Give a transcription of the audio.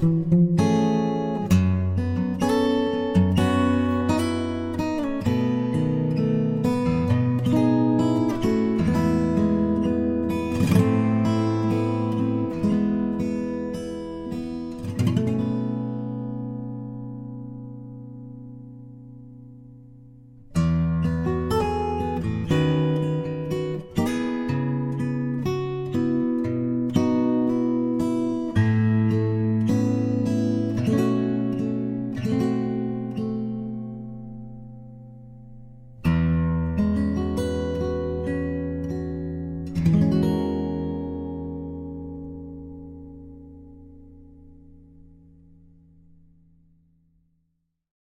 Yeah.